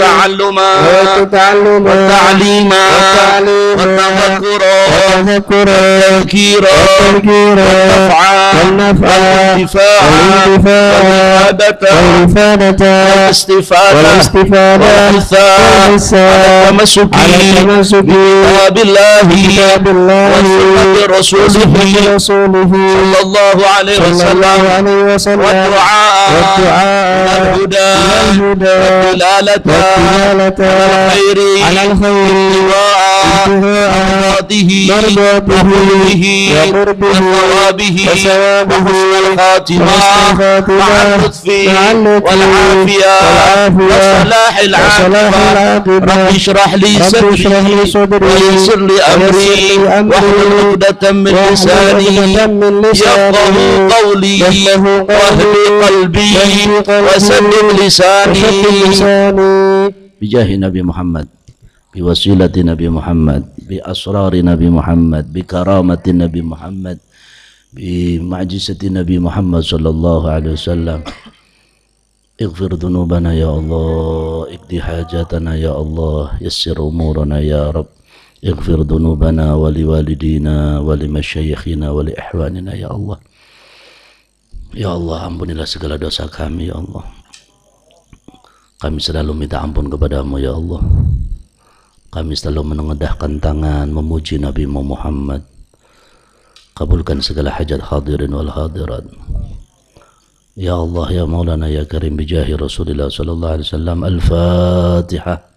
والتعلم والتعلم والتعليم والتذكر والتذكر والتذكير والتفعى والدفاع والإفادة والإفادة والاستفادة والاستفادة والإثاء والتمسك بكتاب بالله بكتاب الله وسنة رسوله صلى الله عليه وسلم والدعاء والدعاء والهدى والدلالة على الخير على الخير مرضاته وقربه وثوابه وحسن الخاتمة مع اللطف والعافية وصلاح العاقبة. رب اشرح لي صدري ويسر لي أمري واحلل عقدة من لساني. يفقه قولي وأهل قلبي. وسلم لساني. بجاه نبي محمد بوسيلة نبي محمد بأسرار نبي محمد بكرامة نبي محمد بمعجزة نبي محمد صلى الله عليه وسلم. اغفر ذنوبنا يا الله اقضي حاجاتنا يا الله يسر أمورنا يا رب. اغفر ذنوبنا ولوالدينا ولمشايخنا ولإحواننا يا الله. Ya Allah ampunilah segala dosa kami ya Allah. Kami selalu minta ampun kepadamu ya Allah. Kami selalu menengadahkan tangan memuji Nabi Muhammad. Kabulkan segala hajat hadirin wal hadirat. Ya Allah ya Maulana ya Karim bijahi Rasulullah sallallahu alaihi wasallam Al-Fatihah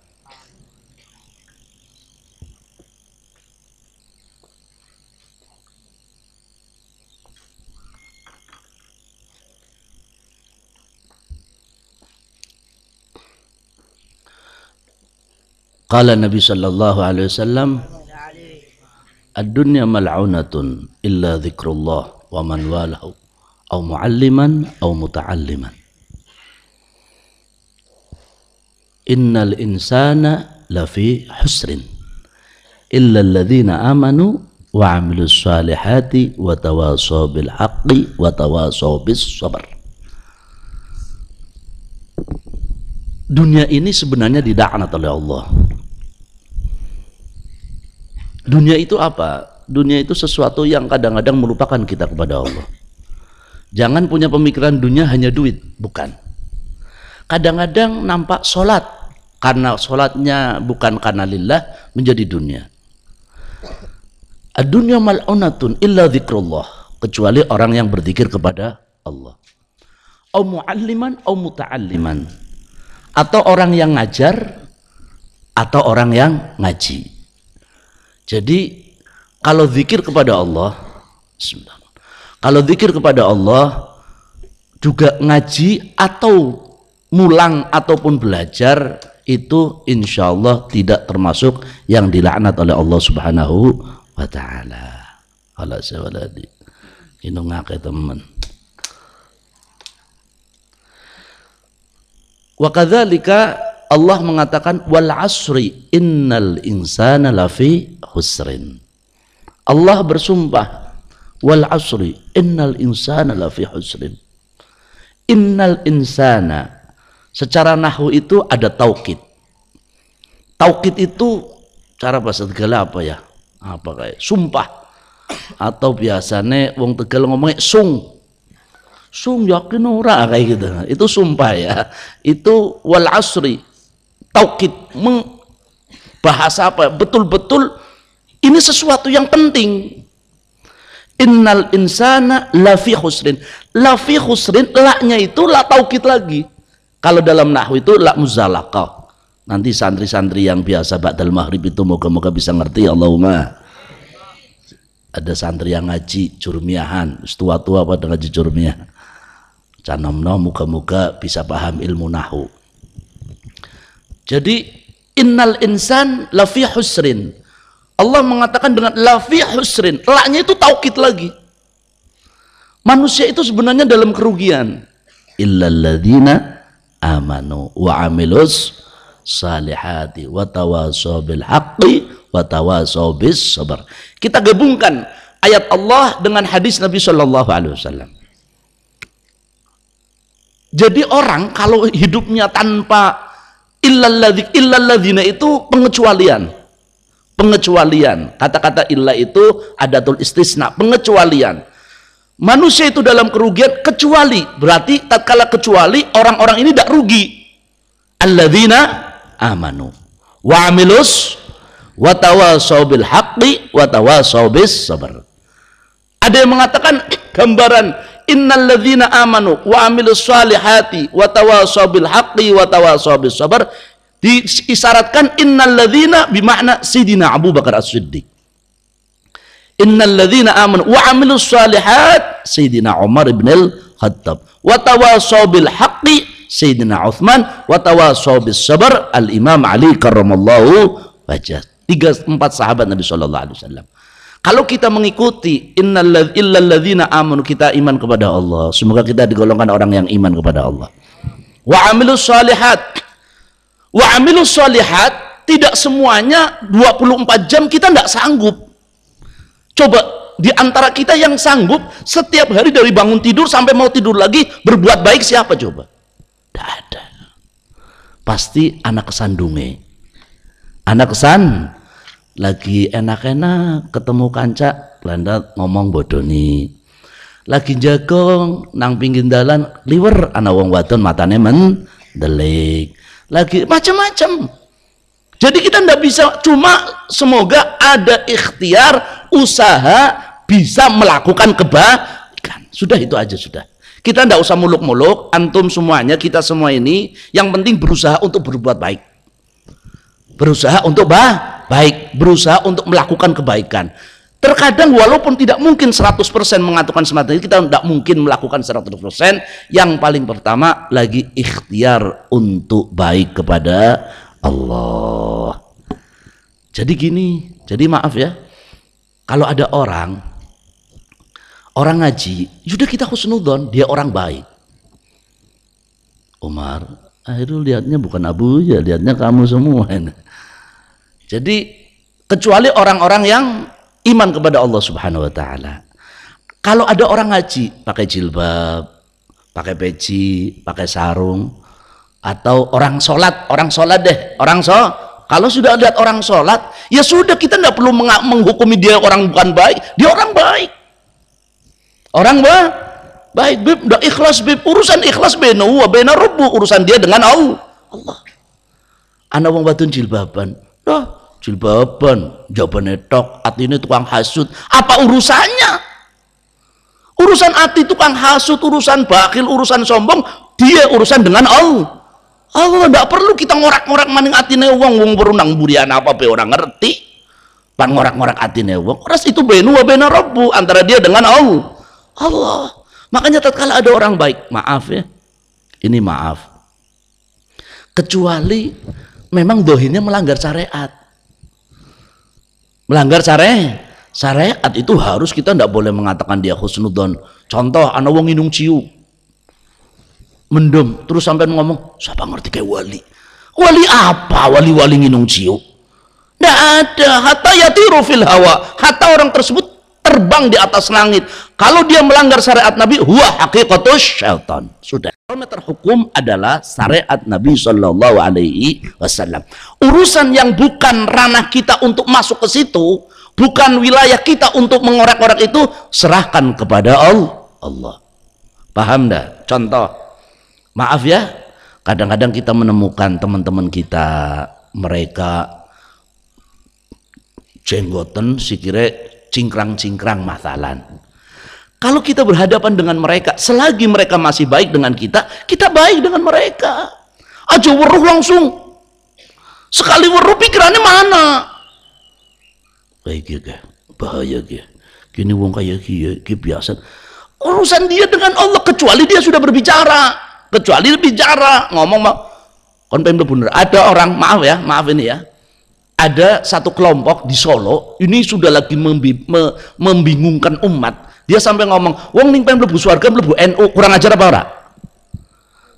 Qala Nabi sallallahu alaihi wasallam Ad-dunya mal'unatun illa zikrullah wa man walahu au mualliman au muta'alliman. Innal insana lafi husrin illa alladhina amanu wa amilus salihati wa tawasaw bil haqqi wa tawasaw bis sabr Dunia ini sebenarnya didaanat oleh Allah. Dunia itu apa? Dunia itu sesuatu yang kadang-kadang melupakan kita kepada Allah. Jangan punya pemikiran dunia hanya duit, bukan. Kadang-kadang nampak sholat, karena sholatnya bukan karena lillah, menjadi dunia. Dunia mal'unatun illa zikrullah. Kecuali orang yang berzikir kepada Allah. Au mu'alliman, au muta'alliman atau orang yang ngajar atau orang yang ngaji. Jadi kalau zikir kepada Allah, kalau zikir kepada Allah juga ngaji atau mulang ataupun belajar itu insya Allah tidak termasuk yang dilaknat oleh Allah Subhanahu wa taala. Sewaladi. Ini ngake teman. Wa Allah mengatakan wal asri innal insana lafi husrin. Allah bersumpah wal asri innal insana lafi husrin. Innal insana secara nahu itu ada taukid. Taukid itu cara bahasa Tegal apa ya? Apa kayak sumpah atau biasanya wong Tegal ngomongnya sung sung yakin ora kayak gitu itu sumpah ya itu wal asri taukid bahasa apa betul-betul ini sesuatu yang penting. Innal insana lafi khusrin. Lafi khusrin laknya itu la taukid lagi. Kalau dalam nahwu itu la muzalaqah nanti santri-santri yang biasa ba'dal maghrib itu moga-moga bisa ngerti Allahumma. Ada santri yang ngaji jurmiahan tua-tua pada ngaji jurmiah. Canomno muka-muka bisa paham ilmu nahu jadi innal insan lafi husrin. Allah mengatakan dengan lafi husrin laknya itu taukid lagi. Manusia itu sebenarnya dalam kerugian. Illalladzina amanu wa amilus salihati wa tawasaw bil haqqi wa tawasaw bis sabar kita gabungkan ayat Allah dengan hadis Nabi sallallahu alaihi wasallam. Jadi orang kalau hidupnya tanpa illalladzina itu pengecualian. Pengecualian. Kata-kata illa itu adatul istisna, pengecualian. Manusia itu dalam kerugian kecuali berarti tatkala kecuali orang-orang ini tidak rugi. Alladzina amanu wa amilus wa tawasaw bil haqqi wa tawasaw bis sabr. Ada yang mengatakan gambaran innalladzina amanu wa amilus salihati wa tawasaw bil haqqi wa tawasaw bis sabr diisyaratkan innalladzina bimakna sidina Abu Bakar As-Siddiq. Innalladzina amanu wa amilus salihat Sayyidina Umar ibn al-Khattab wa tawasaw bil haqqi Sayyidina Uthman wa tawasaw bis sabr Al-Imam Ali karramallahu wajah. Tiga empat sahabat Nabi sallallahu alaihi wasallam. Kalau kita mengikuti illalladzina amanu kita iman kepada Allah. Semoga kita digolongkan orang yang iman kepada Allah. Wa amilus salihat. Wa amilus salihat tidak semuanya 24 jam kita tidak sanggup. Coba di antara kita yang sanggup setiap hari dari bangun tidur sampai mau tidur lagi berbuat baik siapa coba? Tidak ada. Pasti anak kesandunge. Anak kesan lagi enak-enak ketemu kanca landat ngomong bodoni lagi jagong nang pinggir dalan liwer ana wong wadon matane men delik lagi macam-macam jadi kita ndak bisa cuma semoga ada ikhtiar usaha bisa melakukan kebaikan. Sudah itu aja sudah. Kita ndak usah muluk-muluk antum semuanya kita semua ini yang penting berusaha untuk berbuat baik berusaha untuk bah baik. Berusaha untuk melakukan kebaikan. Terkadang walaupun tidak mungkin 100% mengatakan semata kita tidak mungkin melakukan 100% yang paling pertama lagi ikhtiar untuk baik kepada Allah. Jadi gini jadi maaf ya. Kalau ada orang orang ngaji sudah kita khusnudon dia orang baik. Umar akhirnya lihatnya bukan Abu ya lihatnya kamu semua ini jadi kecuali orang-orang yang iman kepada Allah Subhanahu wa taala. Kalau ada orang ngaji pakai jilbab, pakai peci, pakai sarung atau orang sholat, orang sholat deh, orang so kalau sudah lihat orang sholat, ya sudah kita tidak perlu menghukumi dia orang bukan baik, dia orang baik. Orang ba baik, bib, udah ikhlas bib, urusan ikhlas bena wa bena rubu, urusan dia dengan Allah. Allah. Anak wong batun jilbaban, dah jilbaban jawabannya tok ini tukang hasut. Apa urusannya? Urusan hati tukang hasut urusan bakil urusan sombong dia urusan dengan Allah. Allah tidak perlu kita ngorak-ngorak maning atine wong wong berunang burian apa be orang ngerti. Pan ngorak-ngorak atine wong ras itu benu wa bena rabbu antara dia dengan Allah. Allah makanya tatkala ada orang baik maaf ya ini maaf. Kecuali memang dohinnya melanggar syariat. Melanggar syariat syariat itu harus kita tidak boleh mengatakan dia khusnudon. Contoh anak wong inung ciu. Mendem terus sampai ngomong siapa ngerti kayak wali? Wali apa wali-wali nginung ciu? Tidak ada. Hatta yatiru fil hawa. Hatta orang tersebut terbang di atas langit. Kalau dia melanggar syariat Nabi huwa hakikatus syaitan. Sudah. Parameter hukum adalah syariat Nabi Shallallahu Alaihi Wasallam. Urusan yang bukan ranah kita untuk masuk ke situ bukan wilayah kita untuk mengorek-orek itu serahkan kepada Allah Allah. Paham dah? Contoh. Maaf ya kadang-kadang kita menemukan teman-teman kita mereka jenggoten sikire cingkrang-cingkrang masalan. Kalau kita berhadapan dengan mereka, selagi mereka masih baik dengan kita, kita baik dengan mereka. Aja weruh langsung. Sekali weruh pikirannya mana? Baik ya, bahaya ya. Gini wong kayak gini, biasa. Urusan dia dengan Allah kecuali dia sudah berbicara, kecuali berbicara ngomong mau kon bener ada orang maaf ya, maaf ini ya ada satu kelompok di Solo ini sudah lagi membi, me, membingungkan umat. Dia sampai ngomong wong ning pengen mlebu swarga mlebu NU kurang ajar apa ora?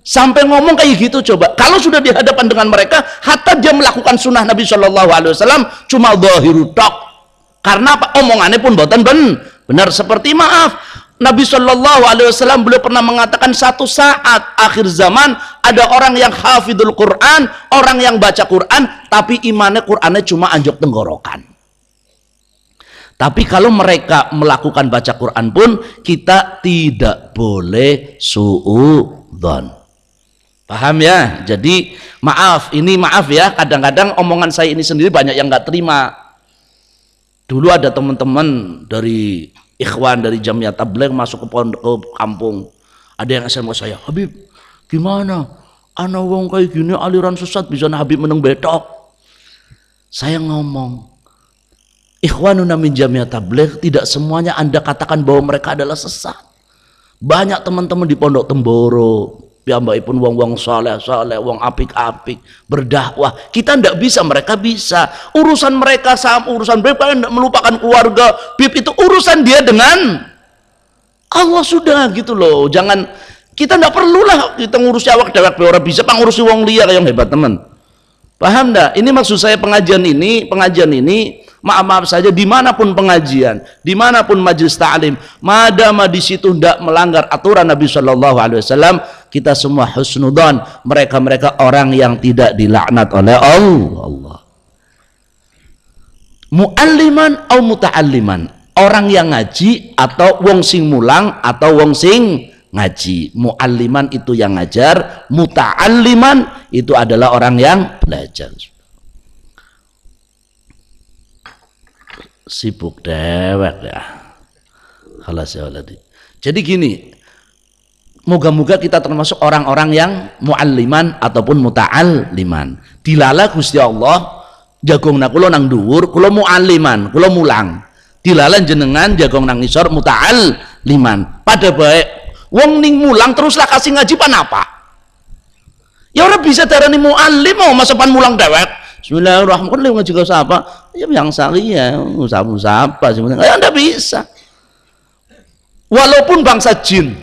Sampai ngomong kayak gitu coba. Kalau sudah dihadapan dengan mereka hatta dia melakukan sunnah Nabi Shallallahu Alaihi Wasallam cuma zahiru tok. Karena apa? Omongannya pun boten ben benar. Seperti maaf Nabi Shallallahu Alaihi Wasallam beliau pernah mengatakan satu saat akhir zaman ada orang yang hafidul Quran, orang yang baca Quran, tapi imannya Qurannya cuma anjok tenggorokan. Tapi kalau mereka melakukan baca Quran pun kita tidak boleh suudzon. Paham ya? Jadi maaf, ini maaf ya. Kadang-kadang omongan saya ini sendiri banyak yang nggak terima. Dulu ada teman-teman dari ikhwan dari Jamiah Tabligh masuk ke pondok ke kampung. Ada yang SMS saya, Habib, gimana? Ana wong kayak gini aliran sesat bisa Habib meneng betok. Saya ngomong, ikhwanuna min Jamiah Tabligh tidak semuanya Anda katakan bahwa mereka adalah sesat. Banyak teman-teman di Pondok Temboro, pun wong-wong soleh wong apik-apik berdakwah. Kita ndak bisa mereka bisa. Urusan mereka sama urusan mereka ndak melupakan keluarga. Bib itu urusan dia dengan Allah sudah gitu loh. Jangan kita ndak perlulah kita ngurusi awak dewek orang bisa pengurusi wong liya yang hebat teman. Paham ndak? Ini maksud saya pengajian ini pengajian ini maaf-maaf saja di mana pun pengajian, di mana pun majelis ta'lim, madama di situ tidak melanggar aturan Nabi Wasallam, kita semua husnudon, mereka-mereka orang yang tidak dilaknat oleh Allah. Mu'alliman atau muta'alliman, orang yang ngaji atau wong sing mulang atau wong sing ngaji. Mu'alliman itu yang ngajar, muta'alliman itu adalah orang yang belajar. sibuk dewek ya halas ya jadi gini moga-moga kita termasuk orang-orang yang mualliman ataupun muta'alliman dilala Gusti Allah jagung nak kulo nang dhuwur kulo mualliman kulo mulang dilala jenengan jagung nang isor muta'alliman pada baik wong ning mulang teruslah kasih ngaji pan apa ya orang bisa darani muallim mau masa pan mulang dewek Bismillahirrahmanirrahim ngaji kau siapa? Ya yang ya, usaha siapa sebenarnya? Ya anda bisa. Walaupun bangsa jin,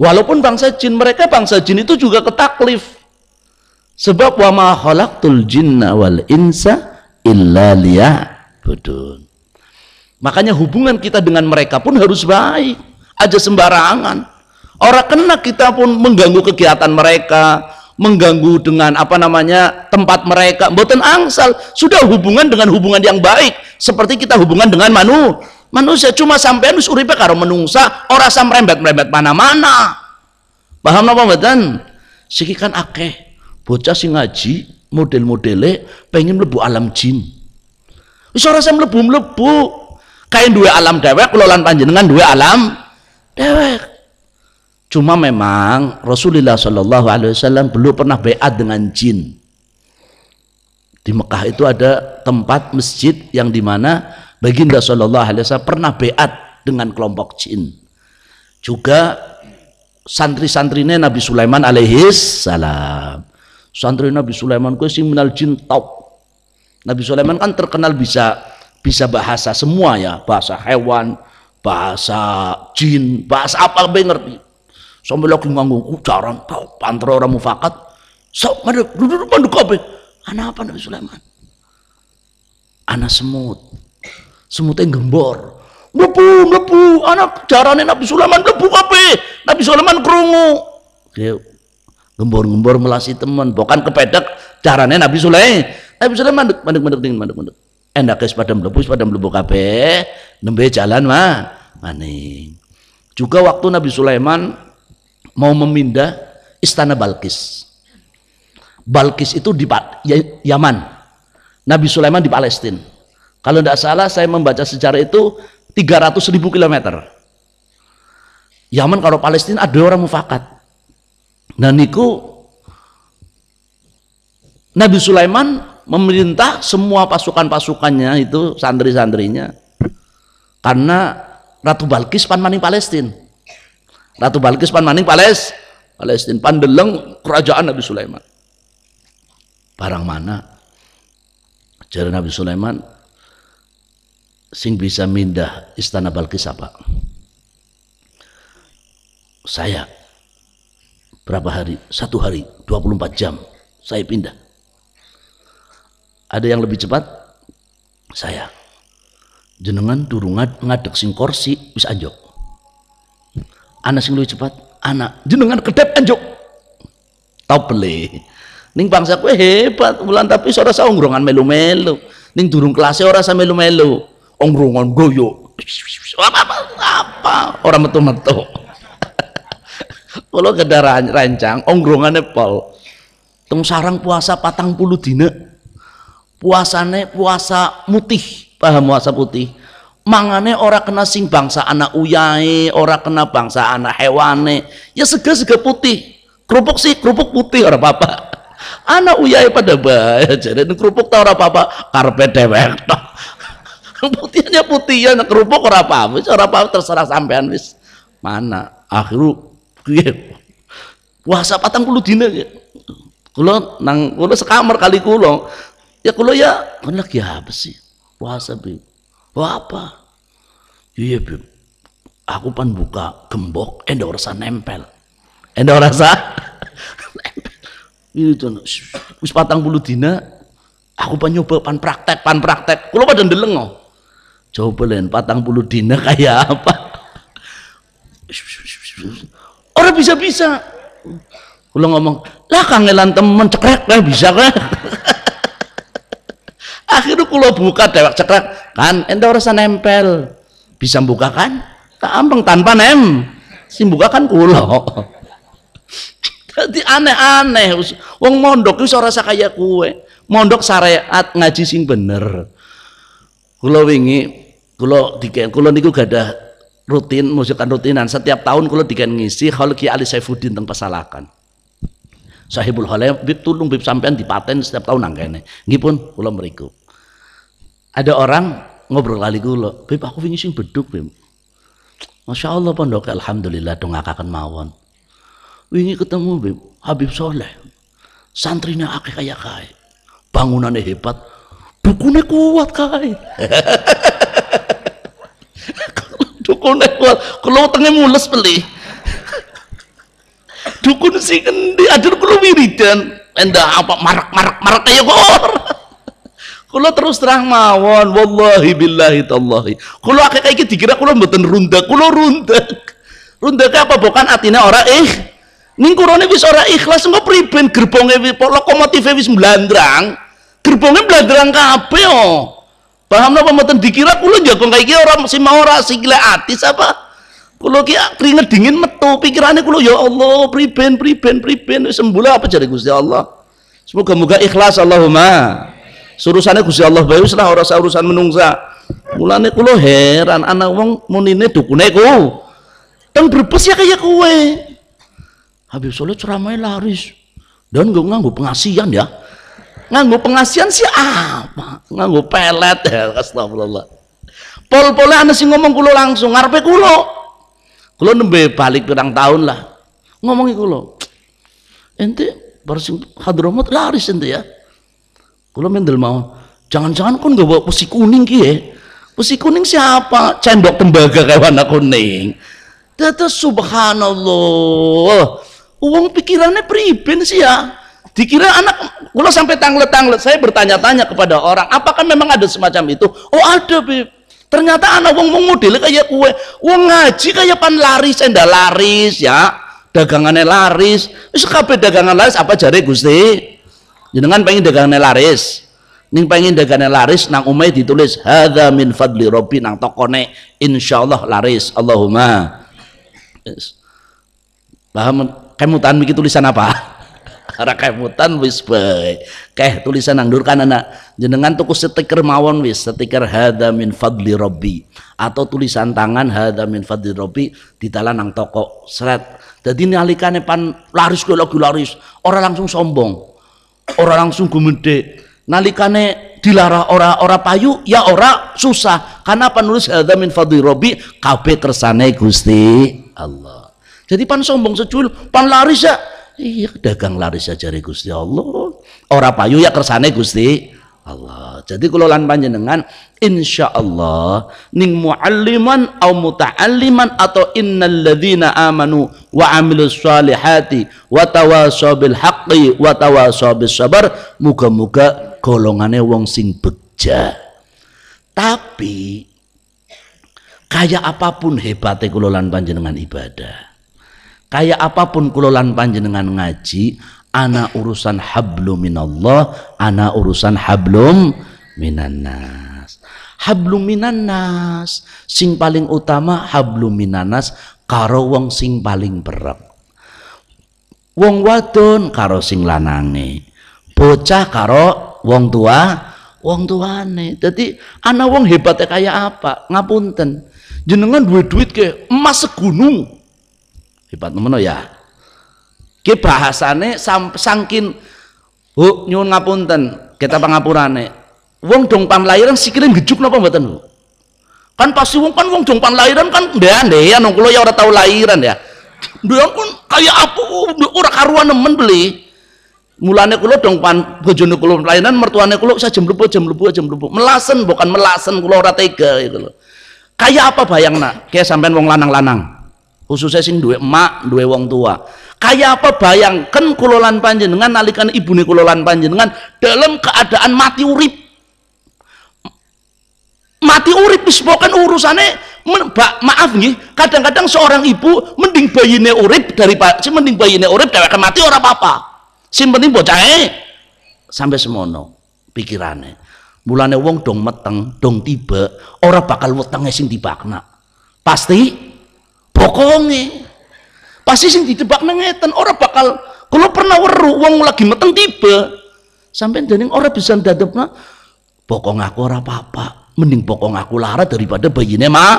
walaupun bangsa jin, mereka bangsa jin itu juga ketaklif. Sebab wa ma khalaqtul jinna wal insa illa liya'budun. Makanya hubungan kita dengan mereka pun harus baik. Aja sembarangan. Orang kena kita pun mengganggu kegiatan mereka, mengganggu dengan apa namanya tempat mereka. Mboten angsal. Sudah hubungan dengan hubungan yang baik. Seperti kita hubungan dengan manu manusia. Cuma sampai nus uripe karo menungsa ora sam rembet-rembet mana-mana. Paham apa mboten? Siki kan akeh. Bocah sing ngaji model-modele pengen mlebu alam jin. Wis ora sam mlebu-mlebu. Kain dua alam dewek kula lan panjenengan dua alam dewek Cuma memang Rasulullah Shallallahu Alaihi Wasallam belum pernah beat dengan jin. Di Mekah itu ada tempat masjid yang di mana baginda Shallallahu Alaihi Wasallam pernah beat dengan kelompok jin. Juga santri-santrinya Nabi Sulaiman alaihis salam. Santri Nabi Sulaiman ku sing minal jin top. Nabi Sulaiman kan terkenal bisa bisa bahasa semua ya, bahasa hewan, bahasa jin, bahasa apa lebih ngerti sampai lagi nganggu ucaran tau pantra orang mufakat. Sok mandek duduk mandek kabeh. Anak apa Nabi Sulaiman? Anak semut. Semutnya gembor. Mlebu mlebu. Anak carane Nabi Sulaiman mlebu kabeh. Nabi Sulaiman krungu. Dia gembor-gembor melasi teman. Bukan kepedek carane Nabi Sulaiman Nabi Sulaiman mandek mandek mandek dingin mandek es pada mlebu pada mlebu kabeh. Nembe jalan mah maning. Juga waktu Nabi Sulaiman mau memindah istana Balkis. Balkis itu di ya, Yaman. Nabi Sulaiman di Palestina. Kalau tidak salah saya membaca sejarah itu 300 ribu kilometer. Yaman kalau Palestina ada orang mufakat. Nah niku Nabi Sulaiman memerintah semua pasukan-pasukannya itu santri-santrinya karena Ratu Balkis pan maning Palestina Ratu Balkis pan maning Pales. Palestina pandeleng kerajaan Nabi Sulaiman. Barang mana? Jadi Nabi Sulaiman sing bisa mindah istana Balkis apa? Saya berapa hari? Satu hari 24 jam saya pindah. Ada yang lebih cepat? Saya. Jenengan durung ngadek sing kursi bisa anjok anak sing luwih cepat anak jenengan kedep anjuk tau beli. Ning bangsa kue hebat bulan tapi ora sa ongrongan melu-melu. Ning durung kelasnya ora sa melu-melu. Ongrongan goyo apa apa, apa. orang metu-metu. Kalau kendaraan rancang ongrongannya pol. Teng sarang puasa patang puluh dina. Puasane puasa mutih paham puasa putih mangane ora kena sing bangsa anak uyae ora kena bangsa anak hewane. Ya sega-sega putih. Kerupuk sih kerupuk putih ora apa-apa. Anak uyae pada bahaya jadi kerupuk tau ora apa-apa karpet dewek tok. Putihnya putih ya kerupuk ora apa-apa ora apa-apa terserah sampean wis. Mana? Akhiru puasa patang puluh dina ya. Kulo nang kulo sekamar kali kulo ya kulo ya kulo lagi apa sih? Puasa Wah apa iya bib aku pan buka gembok endah rasa nempel. Endah rasa itu wis patang puluh dina aku pan nyoba pan praktek pan praktek. Kulo pada ndeleng oh. coba len patang puluh dina kayak apa? Orang bisa-bisa. Kulo ngomong lah kangelan temen cekrek lah bisa kan akhirnya kulo buka dewek cekrek kan? Ente rasa nempel. Bisa buka kan gampang tanpa nem. Si buka kan kulo jadi aneh-aneh. Wong mondok itu rasa kayak kue. Mondok syariat ngaji sing bener. Kulo wingi kulo diken kulo niku gak ada rutin musikan rutinan. Setiap tahun kulo diken ngisi kalau Ki Ali Saifuddin teng pesalakan Sahibul Halem bib tulung bib sampean dipaten setiap tahun nangkene nggih pun kula mriku ada orang ngobrol kali kula bib aku wingi sing beduk bib Masya Allah pondok Alhamdulillah dong akan mawon. Wingi ketemu bib Habib Soleh santrinya akeh kaya kaya bangunannya hebat dukunnya kuat kaya dukunnya kuat kalau tengah mules beli. Dukun sing endi adur kula wiridan. Endah apa marak marak marak kaya kula terus terang mawon wallahi billahi tallahi. Kula akeh iki dikira kula mboten rundak kula rundak. Rundak apa bukan atine ora eh ning kurone wis ora ikhlas engko priben gerbonge lokomotive wis mblandrang gerbonge mblandrang kabeh oh. Paham napa mboten? Dikira kula jago kayak iki ora sing mau ora sikile atis apa Kulo ki keringet dingin metu pikirannya kulo ya Allah priben priben priben sembulah apa jadi Gusti Allah. Semoga-moga ikhlas Allahumma. Surusannya Gusti Allah bae wis lah ora urusan menungsa. Mulane kulo heran anak wong munine dukune ku. Teng brebes ya kayak kue. Habib Soleh ceramahnya laris. Dan gue nganggu pengasian ya. Nganggu pengasian sih apa? Nganggu pelet ya. Astagfirullah. Pol-polnya ana sing ngomong kulo langsung ngarepe kulo kulo nembe balik pirang tahun lah ngomongi kulo ente baru sing laris ente ya kulo mendel mau jangan-jangan kon gak bawa pusi kuning ki ya? Pusi kuning siapa? Cendok tembaga kayak warna kuning. Tata subhanallah uang pikirannya priben sih ya. Dikira anak kulo sampai tanglet-tanglet saya bertanya-tanya kepada orang apakah memang ada semacam itu? Oh ada beb. Ternyata anak wong wong model kayak kue, wong ngaji kayak pan laris, enda laris ya, dagangannya laris. Wis kabeh dagangan laris apa jare Gusti? Jenengan pengen dagangannya laris. Ning pengen dagangannya laris nang umay ditulis hadza min fadli rabbi nang tokone insyaallah laris. Allahumma. Yes. Paham kemutan bikin tulisan apa? Ara kemutan wis bae. Keh tulisan nang durkan anak jenengan tuku stiker mawon wis stiker hada min fadli rabbi atau tulisan tangan hada min fadli di dalam nang toko seret. Jadi nalikane pan laris lagi laris, orang langsung sombong. Orang langsung gumede. Nalikane dilarang ora ora payu ya ora susah karena penulis hada min fadli rabbi kabeh kersane Gusti Allah. Jadi pan sombong secul, pan laris ya iya dagang laris saja Gusti Allah ora payu ya kersane Gusti Allah jadi kalau lan panjenengan insya Allah ning mualliman au muta'alliman atau innal ladzina amanu wa amilus salihati wa tawasaw bil haqqi wa tawasaw bis sabar muga-muga golongane wong sing beja. Tapi kayak apa pun hebatnya kula lan panjenengan ibadah kayak apa pun kulolan panjenengan ngaji ana urusan hablum minallah ana urusan hablum minannas hablum minannas sing paling utama hablum minannas karo wong sing paling berep wong wadon karo sing lanange bocah karo wong tua wong tuane. Jadi ana wong hebatnya kayak apa? Ngapunten. Jenengan duit duit ke emas segunung. Hebat nemen ya? Ki bahasane sangkin hu nyuwun ngapunten kita pangapurane. Wong dong pan lahiran sikile gejuk napa mboten kan pasti wong kan wong dong pan lahiran kan ndean-ndean wong kula ya ora tau lahiran ya ndean kan kayak apa? Ora karuan nemen beli. Mulane kula dong pan bojone kula lahiran mertuane kula saya jam lebu jam lebu jam lebu melasen bukan melasen kula ora tega gitu kayak apa bayangna kayak sampean wong lanang-lanang. Khususnya sing duwe emak duwe wong tua. Kayak apa bayangkan kulolan panjenengan nalikan ibune kulolan panjenengan dalam keadaan mati urip. Mati urip bukan urusannya ba, maaf nih kadang-kadang seorang ibu mending bayine urip daripada si mending bayine urip daripada mati orang apa-apa. Si penting bocah sampai semono pikirannya mulane wong dong meteng dong tiba orang bakal wetenge sing dibakna. Pasti bokonge. Pasti sing didebak ngeten ora bakal kalau pernah weru wong lagi meteng tiba. Sampai dening ora bisa dadepna bokong aku ora apa-apa mending bokong aku lara daripada bayine mah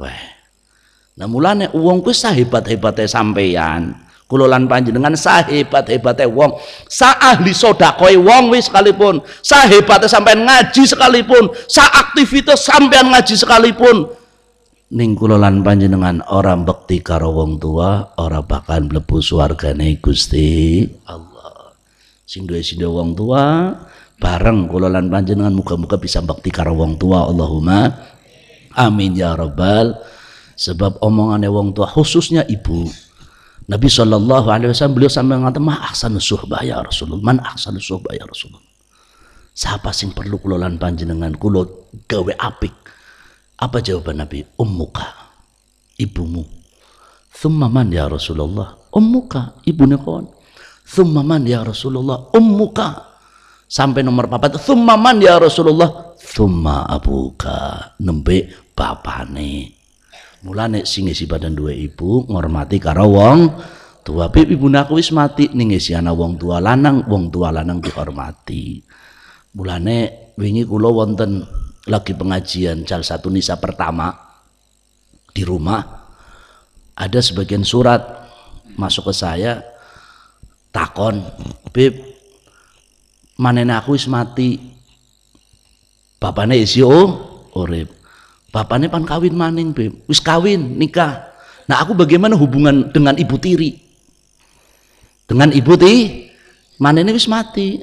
weh. Nah mulane wong ku sahebat-hebate sampeyan. Kula panjenengan sahebat-hebate wong. Sa ahli sedekah wong wis sekalipun. Sahebate sampean ngaji sekalipun. Sa aktivitas sampean ngaji sekalipun. Ning kula lan panjenengan ora bekti karo wong tua ora bakal mlebu swargane Gusti Allah. Sing duwe sing wong tua bareng kula lan panjenengan muga-muga bisa bekti karo wong tua Allahumma amin ya rabbal sebab omongane wong tua khususnya ibu Nabi Shallallahu Alaihi Wasallam beliau sampai mengatakan ma ahsanu suhbah ya Rasulullah man ahsanu suhbah ya Rasulullah siapa sing perlu kulolan panjenengan kulo gawe apik apa jawaban Nabi? Ummuka, ibumu. Thumma man ya Rasulullah? Ummuka, ibunya kon. Thumma man ya Rasulullah? Ummuka. Sampai nomor papat, thumma man ya Rasulullah? Thumma abuka. Nembe bapane. Mulane sing isi badan dua ibu ngormati karo wong tua bib ibu aku wis mati ning isi ana wong tua lanang wong tua lanang dihormati mulane wingi kula wonten lagi pengajian salah satu nisa pertama di rumah ada sebagian surat masuk ke saya takon bib manen aku wis mati. Bapaknya isi oh urip. Bapaknya pan kawin maning wis kawin nikah. Nah aku bagaimana hubungan dengan ibu tiri? Dengan ibu ti manene wis mati.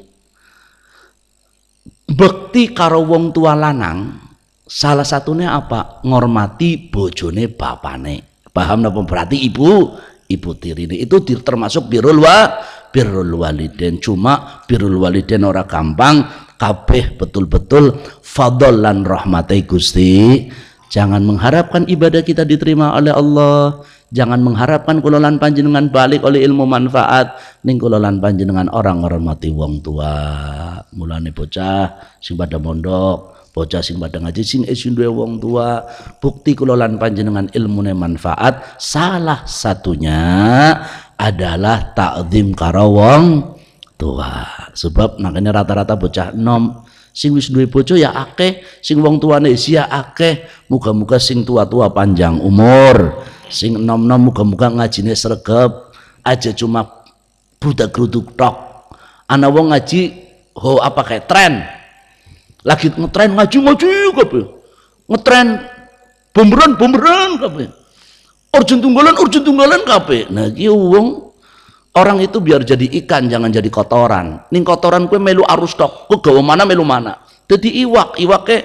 Bekti karo wong tua lanang salah satunya apa? Ngormati bojone bapane paham napa? Berarti ibu ibu tiri ini itu termasuk birul wa birrul waliden. Cuma birrul waliden ora gampang. Kabeh betul-betul fadol lan rahmatai Gusti. Jangan mengharapkan ibadah kita diterima oleh Allah. Jangan mengharapkan kulolan panjenengan balik oleh ilmu manfaat. Ning kulolan panjenengan orang mati wong tua. Mulane bocah sing pada mondok bocah sing pada ngaji sing isin duwe wong tua. Bukti kulolan panjenengan ilmune manfaat. Salah satunya adalah takzim karo wong tua. Sebab makanya rata-rata bocah nom sing wis duwe bojo ya akeh sing wong tuane ya akeh muga-muga sing tua-tua panjang umur. Sing nom-nom muga-muga ngajine sregep aja cuma budak geruduk tok. Ana wong ngaji ho apa kayak tren. Lagi ngetren ngaji ngaji kabeh. Ngetren bumeran bumeran kabeh urjun tunggalan urjun tunggalan kabeh. Nah iki orang itu biar jadi ikan jangan jadi kotoran. Ning kotoran kue melu arus tok. Kue gawa mana melu mana. Jadi iwak iwaknya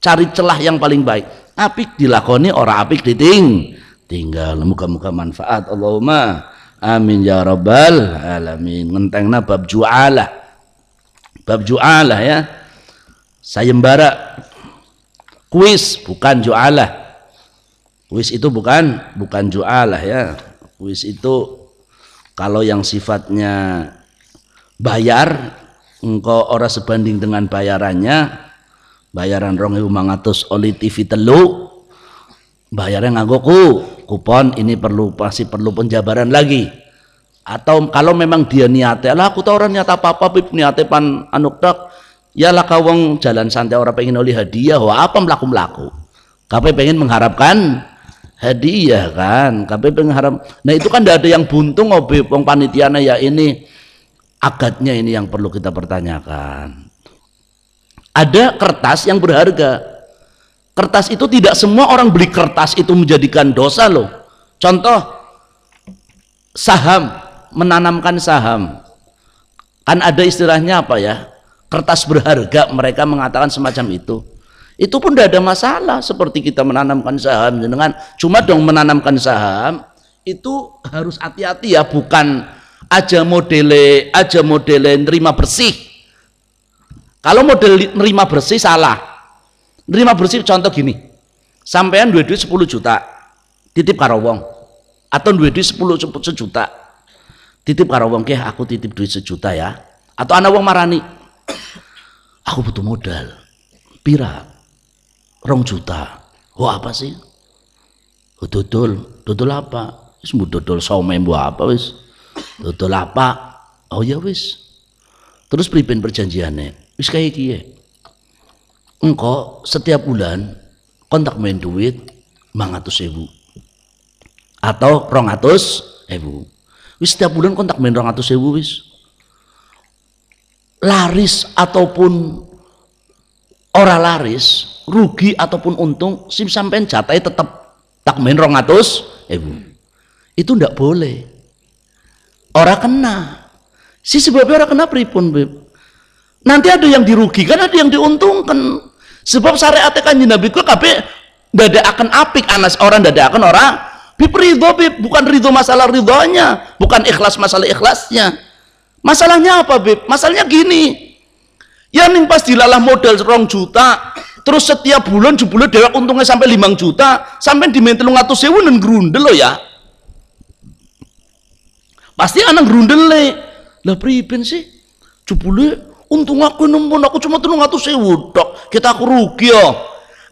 cari celah yang paling baik. Apik dilakoni ora apik diting. Tinggal muka-muka manfaat. Allahumma amin ya rabbal alamin. Ngentengna bab jualah. Bab jualah ya. Sayembara. Kuis bukan jualah kuis itu bukan bukan jualah ya. Wis itu kalau yang sifatnya bayar engkau ora sebanding dengan bayarannya bayaran rong mangatus oli TV telu bayarnya nganggo ku kupon ini perlu pasti perlu penjabaran lagi. Atau kalau memang dia niatnya lah aku tahu orang niat apa apa pip niatnya pan anuk dak ya lah kawong jalan santai orang pengen oleh hadiah wah apa melaku melaku kape pengen mengharapkan hadiah kan? Kape pengen harap nah itu kan tidak ada yang buntung bib wong panitiana ya ini. Akadnya ini yang perlu kita pertanyakan. Ada kertas yang berharga. Kertas itu tidak semua orang beli kertas itu menjadikan dosa loh. Contoh saham menanamkan saham. Kan ada istilahnya apa ya? Kertas berharga mereka mengatakan semacam itu itu pun tidak ada masalah seperti kita menanamkan saham dengan cuma dong menanamkan saham itu harus hati-hati ya bukan aja modele aja modele nerima bersih. Kalau model nerima bersih salah. Nerima bersih contoh gini. Sampean duit duit 10 juta titip karo wong. Atau duit duit 10 sejuta titip karo wong. Ke aku titip duit sejuta ya. Atau anak wong marani aku butuh modal. Pira rong juta. Oh apa sih? Oh, dodol. Dodol apa? Wis dodol somai apa wis? Dodol apa? Oh ya wis. Terus pripun perjanjiannya. Wis kayak kie engkau setiap bulan kontak main duit mangatus ribu. Atau rongatus ribu. Wis setiap bulan kontak main rongatus ribu wis. Laris ataupun ora laris rugi ataupun untung sim sampean jatai tetap tak main rongatus ibu itu ndak boleh. Orang kena. Si sebabnya orang kena pripun beb nanti ada yang dirugikan ada yang diuntungkan. Sebab syariat kanjeng Nabi ku kabeh akan apik anas orang dada akan orang bib ridho bib bukan ridho masalah ridhonya bukan ikhlas masalah ikhlasnya. Masalahnya apa bib masalahnya gini ya nih pas dilalah modal rong juta terus setiap bulan jebule dewek untungnya sampai 5 juta sampai di mentelung atau sewu dan grundel lo ya. Pasti anak grundel le. Lah pripin sih? Jebule untung aku nembun aku cuma telung atau sewu dok kita aku rugi yo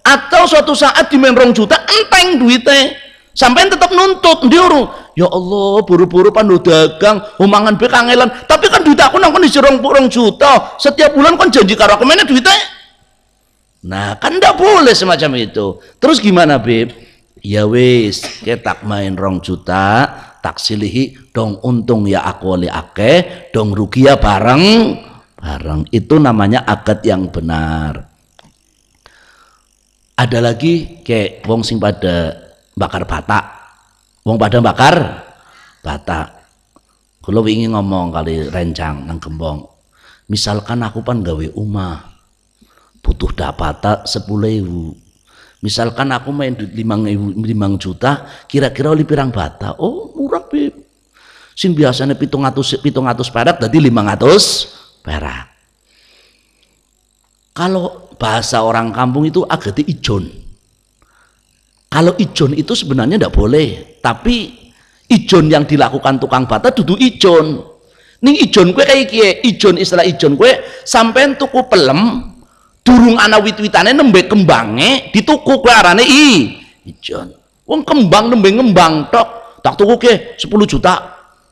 atau suatu saat di rong juta enteng duitnya sampai tetap nuntut diurung ya Allah buru-buru pandu dagang umangan be kangelan tapi kan duit aku nang di rong, rong juta setiap bulan kan janji karo aku mana duitnya Nah, kan ndak boleh semacam itu. Terus gimana, Bib? Ya wis, ketak main rong juta, tak silihi dong untung ya aku oleh ake, dong rugi ya bareng bareng. Itu namanya akad yang benar. Ada lagi kayak wong sing pada bakar bata. Wong pada bakar bata. Kalau ingin ngomong kali rencang nang gembong. Misalkan aku pan gawe umah, butuh dapata sepuluh ribu misalkan aku main duit lima juta kira-kira oleh pirang bata oh murah beb sing biasanya pitung atus pitung atus perak tadi lima ratus perak kalau bahasa orang kampung itu agak ijon kalau ijon itu sebenarnya tidak boleh tapi ijon yang dilakukan tukang bata duduk ijon ning ijon kue kayak kie ijon istilah ijon kue sampai tuku pelem durung ana wit-witane nembe kembange dituku kowe arane i. Ijon wong kembang nembe ngembang tok. Tak tuku ke 10 juta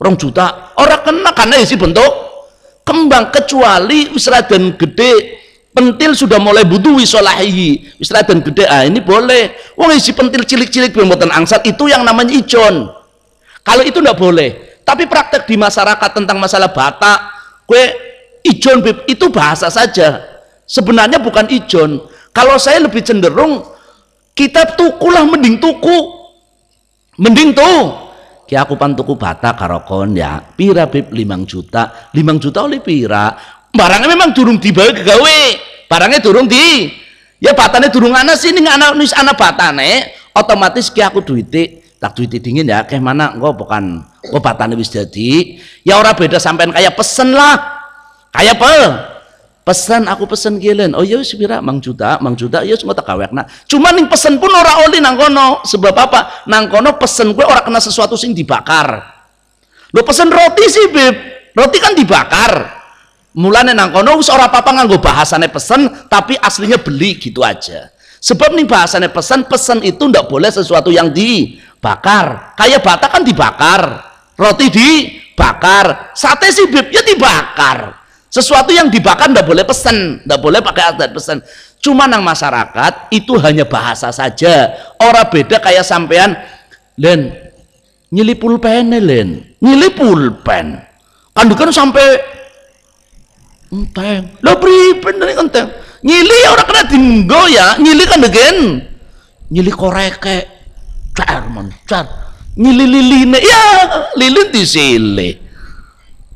rong juta. Ora kena karena isi bentuk kembang kecuali wis raden gede pentil sudah mulai butuh wisolahi. Wis raden gede ah ini boleh. Wong isi pentil cilik-cilik mboten angsal itu yang namanya ijon. Kalau itu ndak boleh. Tapi praktek di masyarakat tentang masalah bata kue ijon itu bahasa saja. Sebenarnya bukan ijon. Kalau saya lebih cenderung kita tukulah mending tuku. Mending tuh Ki aku pan tuku bata karokon ya. Pira bib limang juta. Limang juta oleh pira? Barangnya memang durung dibawa ke gawe barangnya durung di. Ya batane durung ana sini anak nulis anak batane otomatis ki aku duiti tak duiti dingin ya kayak mana engkau bukan engkau batane wis jadi ya orang beda sampean kayak pesen lah. Kayak apa? Pesan aku pesen gilen oh iya wis mang juta mang juta iya semua tak kawekna cuma ning pesen pun ora oli nang kono sebab apa? Nang kono pesen gue ora kena sesuatu sing dibakar. Lo pesen roti sih beb roti kan dibakar mulane nang kono wis ora apa-apa nganggo bahasane pesen tapi aslinya beli gitu aja. Sebab nih bahasane pesan pesan itu ndak boleh sesuatu yang dibakar. Kayak bata kan dibakar roti dibakar sate sih beb ya dibakar. Sesuatu yang dibakar ndak boleh pesan ndak boleh pakai adat pesan cuma nang masyarakat itu hanya bahasa saja. Orang beda kayak sampean len nyili pulpen len. Nyili pulpen. Kan sampai enteng. Lo pripen dari enteng. Nyili orang kena dinggo ya. Nyili kan degen. Nyili koreke. Car car nyili liline. Ya lilin disile.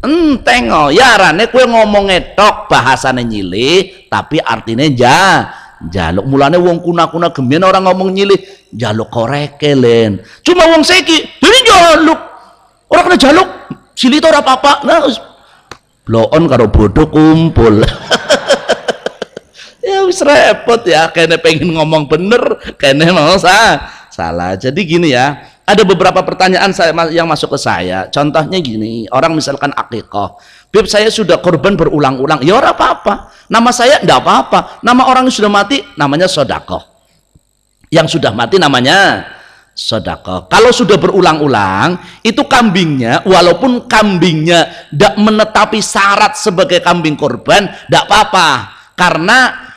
Enteng oh. Ya rane kue ngomong etok bahasane nyilih tapi artinya ja jaluk mulane wong kuna-kuna gemien orang ngomong nyilih jaluk korekelen cuma wong seki jadi jaluk orang kena jaluk sili itu orang apa nah bloon karo bodoh kumpul ya wis repot ya kene pengen ngomong bener kene mau sah salah jadi gini ya ada beberapa pertanyaan saya yang masuk ke saya. Contohnya gini, orang misalkan akikoh, Bib saya sudah korban berulang-ulang, ya orang apa-apa. Nama saya tidak apa-apa. Nama orang yang sudah mati namanya sodako. Yang sudah mati namanya sodako. Kalau sudah berulang-ulang, itu kambingnya, walaupun kambingnya tidak menetapi syarat sebagai kambing korban, tidak apa-apa. Karena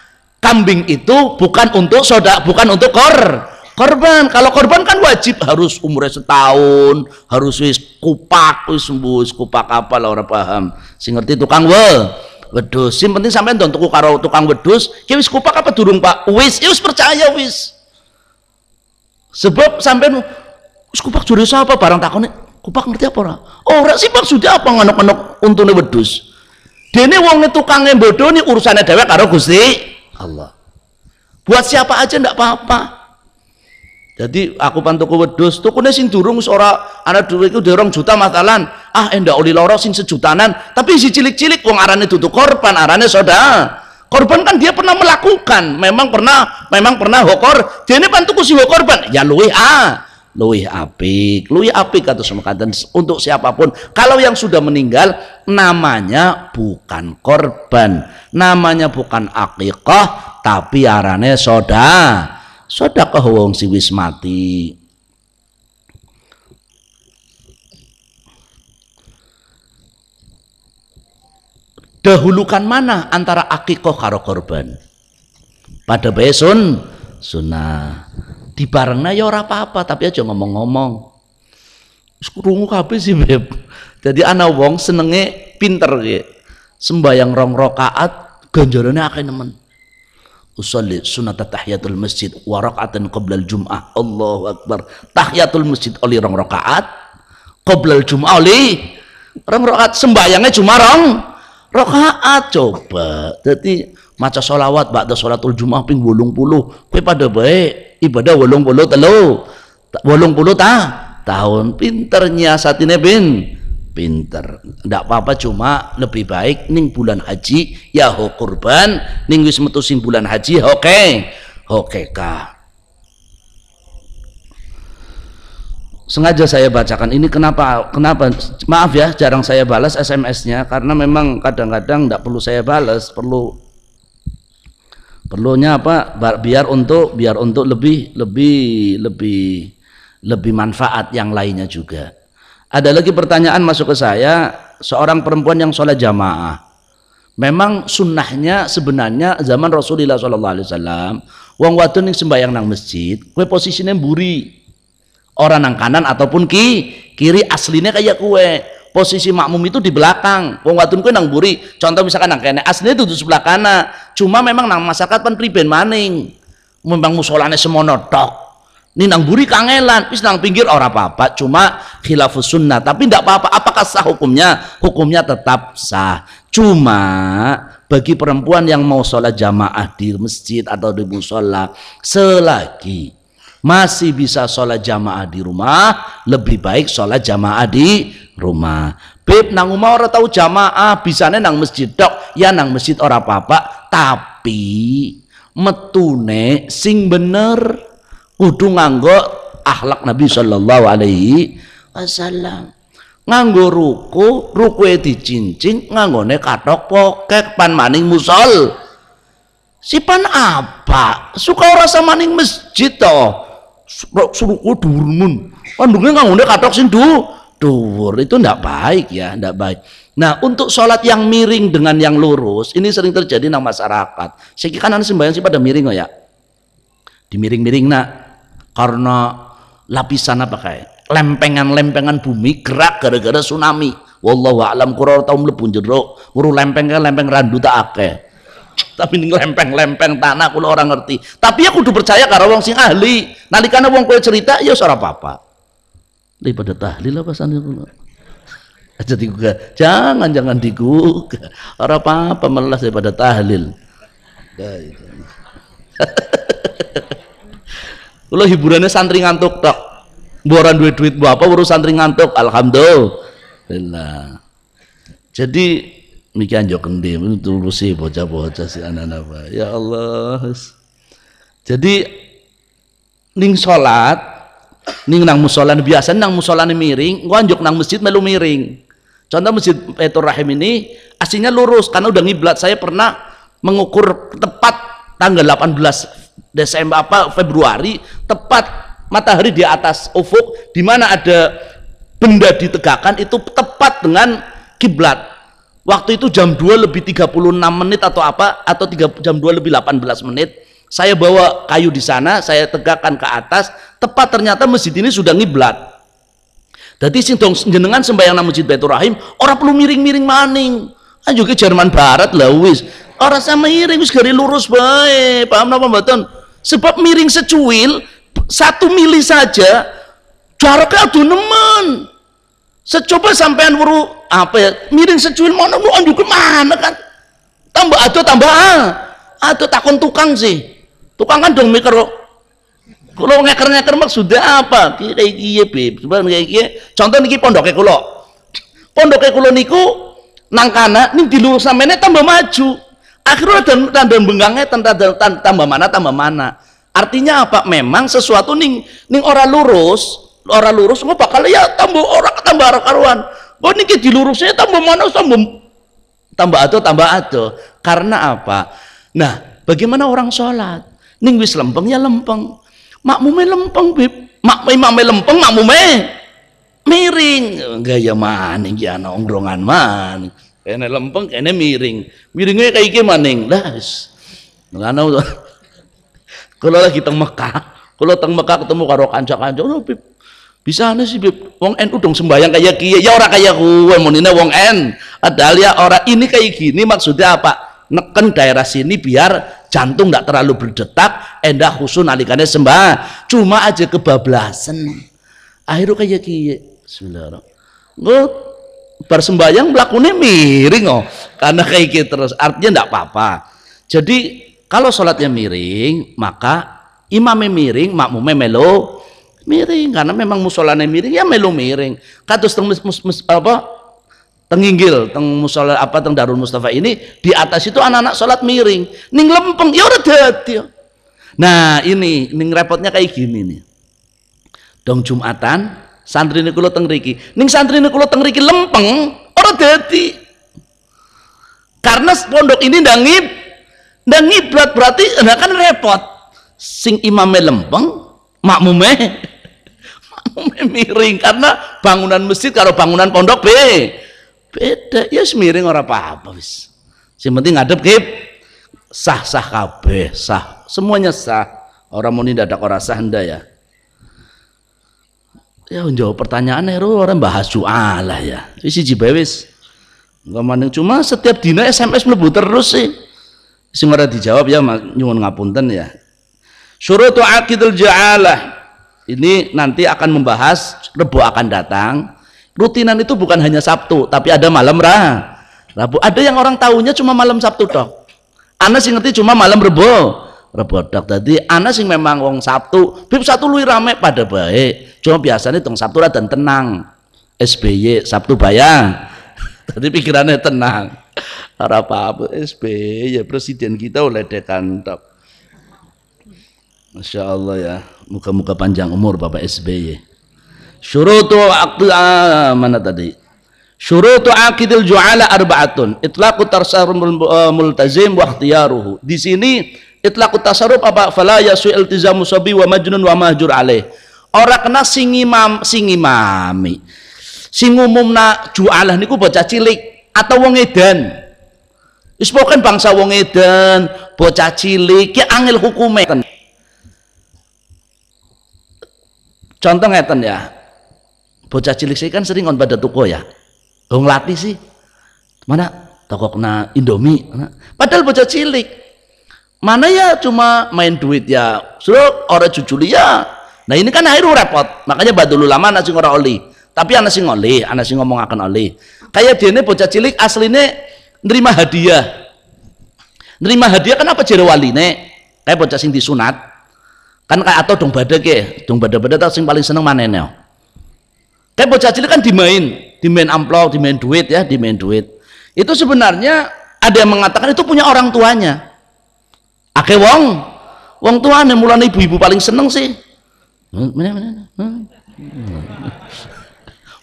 kambing itu bukan untuk sodak, bukan untuk kor korban. Kalau korban kan wajib harus umurnya setahun harus wis kupak wis sembuh wis kupak apa lah orang paham. Sing ngerti tukang we wedus sing penting sampean karo tukang wedus ki wis kupak apa durung Pak? Wis ya wis percaya wis sebab sampean wis kupak jure apa barang takone kupak ngerti apa ora? Ora sih maksudnya apa? Nganok-nganok untune wedus dene wong tukangnya bodoh nih urusannya dewek karo Gusti Allah. Buat siapa aja ndak apa-apa. Jadi aku pantuku wedus tukune sing durung ora ana dhuwit iku dorong juta matalan ah endak oli loro sing sejutanan. Tapi si cilik-cilik wong arane tutu korban arane soda korban kan dia pernah melakukan. Memang pernah memang pernah hokor. Dene pantuku si korban ya luwih ah luwih apik luwih apik atau semekatan untuk siapa pun. Kalau yang sudah meninggal namanya bukan korban. Namanya bukan akikah tapi arane soda. Sedekah wong si wis mati dahulukan mana antara akikoh karo korban? Pada besun? Sunnah. Dibarengna ya ora apa-apa tapi aja ngomong-ngomong. Krungu kabeh sih beb. Jadi ana wong senenge pinter ya sembayang rong rakaat ganjarane akeh nemen. Usolli sunat tahiyatul masjid wa raka'atan qabla jum'ah. Allahu akbar. Tahiyatul masjid oleh rong rakaat qabla jum'ah oleh rong rakaat. Sembayangnya cuma rong rakaat coba. Jadi maca solawat ba'da sholatul jum'ah ping 80 kowe pada baik ibadah 80 telu. 80 ta? Tahun pinternya saat ini bin. Pinter. Ndak apa-apa cuma lebih baik ning bulan haji ya ho kurban. Ning wis metu bulan haji oke oke kah sengaja saya bacakan ini kenapa kenapa maaf ya jarang saya balas SMS-nya karena memang kadang-kadang tidak perlu saya balas perlu perlunya apa biar untuk biar untuk lebih lebih lebih lebih manfaat yang lainnya juga ada lagi pertanyaan masuk ke saya, seorang perempuan yang sholat jamaah. Memang sunnahnya sebenarnya zaman Rasulullah SAW, wong wadon yang sembahyang nang masjid, kue posisinya buri. Orang nang kanan ataupun ki, kiri aslinya kayak kue. Posisi makmum itu di belakang. Wong wadon kue nang buri. Contoh misalkan nang kene, aslinya itu di sebelah kanan. Cuma memang nang masyarakat pan priben maning. Memang musolane semono tok ini nang buri kangelan, wis nang pinggir orang apa-apa, cuma khilafus sunnah. Tapi tidak apa-apa. Apakah sah hukumnya? Hukumnya tetap sah. Cuma bagi perempuan yang mau sholat jamaah di masjid atau di musola, selagi masih bisa sholat jamaah di rumah, lebih baik sholat jamaah di rumah. Beb nang omah ora tau jamaah, bisane nang masjid tok, ya nang masjid ora apa-apa, tapi metune sing bener kudu nganggo akhlak Nabi sallallahu alaihi wasallam. Nganggo ruku, rukuke dicincin, nganggone katok pokek pan maning musol. Sipan apa? Suka ora maning masjid toh. Suruhku dhuwur mun. Pandunge nganggone katok sing du dhuwur itu ndak baik ya, ndak baik. Nah, untuk sholat yang miring dengan yang lurus, ini sering terjadi nang masyarakat. Siki kanan sembahyang sih pada miring oh ya. Dimiring-miring nak karena lapisan apa kayak lempengan-lempengan bumi gerak gara-gara tsunami. Wallahu a'lam kura tau mlebu jero, nguru lempeng lempeng randu tak akeh. Tapi ini lempeng-lempeng tanah kula orang ngerti. Tapi aku kudu percaya karo wong sing ahli. Nalikane wong kowe cerita ya ora apa-apa. Daripada tahlil apa sana. Aja digugah. Jangan jangan digugah. Ora apa-apa melas daripada tahlil. Kula hiburannya santri ngantuk tok. Boran duit duit apa urus santri ngantuk. Alhamdulillah. Jadi mikian jo kendi? Sih bocah-bocah si anak-anak ya Allah jadi ning salat ning nang musola biasa nang musola miring gua anjuk nang masjid melu miring. Contoh masjid Petur Rahim ini aslinya lurus karena udah ngiblat. Saya pernah mengukur tepat tanggal 18 Desember apa Februari tepat matahari di atas ufuk di mana ada benda ditegakkan itu tepat dengan kiblat Waktu itu jam 2 lebih 36 menit atau apa atau 3, jam 2 lebih 18 menit. Saya bawa kayu di sana, saya tegakkan ke atas, tepat ternyata masjid ini sudah ngiblat. Jadi sing dong jenengan sembahyang nang Masjid Baitur Rahim, orang perlu miring-miring maning. Ayo ke Jerman Barat lah wis. Orang sama miring wis gari lurus bae. Paham napa mboten? Sebab miring secuil satu mili saja jaraknya aduh nemen. Secoba sampean wuru apa ya miring secuil mana lu anjuk mana kan? Tambah atau tambah ah. Atau takon tukang sih. Tukang kan dong mikir kalau ngeker-ngeker sudah apa? Kayak gini beb. Sebenarnya kayak gini. Contoh niki pondoknya kulo. Pondoknya kulo niku nang kana nih dilurus sampean tambah maju. Akhirnya dan tanda benggangnya tanda, tambah mana tambah mana. Artinya apa? Memang sesuatu ning ning ora lurus orang lurus nggak bakal ya tambah orang tambah karuan. Oh ini dilurusnya tambah mana tambah tambah atau tambah atau karena apa? Nah bagaimana orang sholat? Ning wis lempeng ya lempeng. Makmume lempeng bib. Mak imame lempeng makmume miring. Gaya maning ya nongkrongan maning. Kene lempeng kene miring. Miringnya kayak gimana lah ngono kalau lagi teng Mekah. Kalau teng Mekah ketemu karo kanca-kanca. Oh bisa nih sih wong NU dong sembayang kayak kia ya orang kayak gue monine wong N. Padahal ya orang ini kayak gini maksudnya apa? Neken daerah sini biar jantung tidak terlalu berdetak endah khusus nalikannya sembah. Cuma aja kebablasan. Akhirnya kayak kia Bismillahirrahmanirrahim. Bersembayang melakukannya miring oh. Karena kayak gitu terus artinya tidak apa-apa. Jadi kalau sholatnya miring maka imamnya miring makmumnya melo miring karena memang musolane miring ya melu miring. Kados teng apa tenginggil teng musola apa teng Darul Mustafa ini di atas itu anak-anak sholat miring. Ning lempeng ya udah dadi nah ini ning repotnya kayak gini nih. Dong Jumatan santri ini kulo teng riki ning santri ini kulo teng riki lempeng ora dadi. Karena pondok ini ndangib ndangib berarti nah kan repot. Sing imame lempeng makmume miring karena bangunan masjid kalau bangunan pondok B beda. Ya miring orang apa-apa wis. Yang penting ngadep kip sah sah kabeh sah. Semuanya sah. Orang mau dadak orang sah nda ya. Ya jawab pertanyaan Heru orang bahas lah ya. Isi jibawis nggak maning cuma setiap dina SMS melebu terus sih. Ora dijawab ya nyuwun ngapunten ya. Syurutu aqidul ja'alah ini nanti akan membahas Rebo akan datang. Rutinan itu bukan hanya Sabtu, tapi ada malam Ra. Rabu. Ada yang orang tahunya cuma malam Sabtu dok. Anas sih ngerti cuma malam Rebo. Rebo dok. Jadi Anas sih memang wong Sabtu. Bib satu lui rame pada baik. Cuma biasanya tong Sabtu dan tenang. SBY Sabtu bayang tadi pikirannya tenang apa-apa SBY presiden kita oleh dekan top Masya Allah ya muka-muka panjang umur Bapak SBY syurutu ah, mana tadi? Syurutu akidil ju'ala arba'atun. Itlaqu tarsarul multazim wa ikhtiyaruhu. Di sini itlaqu tasarruf apa? Fala yasu iltizamu sabi wa majnun wa mahjur alaih. Ora kena sing imam sing imami sing umumna ju'alah niku bocah cilik atau wong edan. Wis bangsa wong edan bocah cilik ki angel hukume contoh ngeten ya. Bocah cilik sih kan sering on pada toko ya. Wong latih sih. Mana? Toko kena Indomie mana? padahal bocah cilik. Mana ya cuma main duit ya? Suruh orang cucu ya nah ini kan akhirnya repot. Makanya badulu lama nasi ngora oli. Tapi anak sing oli anak sing ngomong akan oli. Kayak dia ini bocah cilik aslinya nerima hadiah. Nerima hadiah kenapa jero wali nih kayak bocah sing disunat kan kayak atau dong badak ya dong badak badak tau sing paling seneng mana nih kayak bocah cilik kan dimain dimain amplop dimain duit ya dimain duit. Itu sebenarnya ada yang mengatakan itu punya orang tuanya. Ake wong wong tuanya mulai ibu-ibu paling seneng sih. Mana mana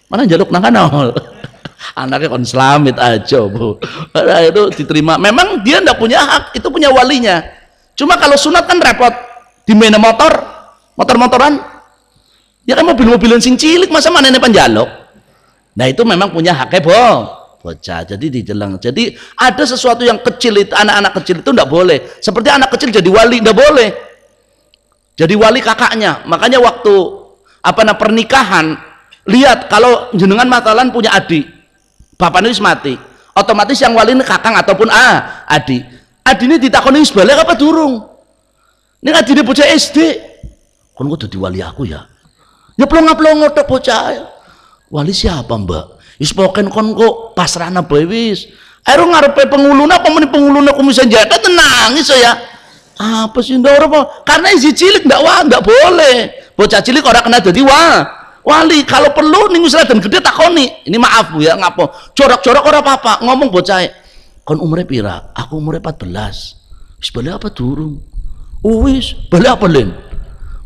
mana? Jaluk nang kanal anaknya kon selamit aja bu. Itu diterima. Memang dia ndak punya hak itu punya walinya. Cuma kalau sunat kan repot di mana motor motor-motoran. Ya kan mobil-mobilan sing cilik masa mana ini panjaluk? Nah itu memang punya haknya bo. Bocah jadi dijelang. Jadi ada sesuatu yang kecil itu anak-anak kecil itu tidak boleh. Seperti anak kecil jadi wali tidak boleh. Jadi wali kakaknya. Makanya waktu apa nah pernikahan lihat kalau jenengan matalan punya adik. Bapaknya wis mati. Otomatis yang wali ini kakang ataupun ah adik. Adik ini ditakoni wis balik apa durung ini adik ini bocah SD kok jadi wali aku ya. Ya pelongo-pelongo tok bocah wali siapa mbak? Wis poken kon kok pasrahna bae wis. Ayo ngarepe penguluna apa meni penguluna komisi jatah tenang iso ya. Apa sih ndak apa. Karena isi cilik ndak wah ndak boleh. Bocah cilik orang kena jadi wah wali kalau perlu ning dan gede takoni. Ini maaf Bu ya ngapo corak-corak ora apa-apa ngomong bocah kon umure pira? Aku umure 14 wis apa durung oh, wis balik apa len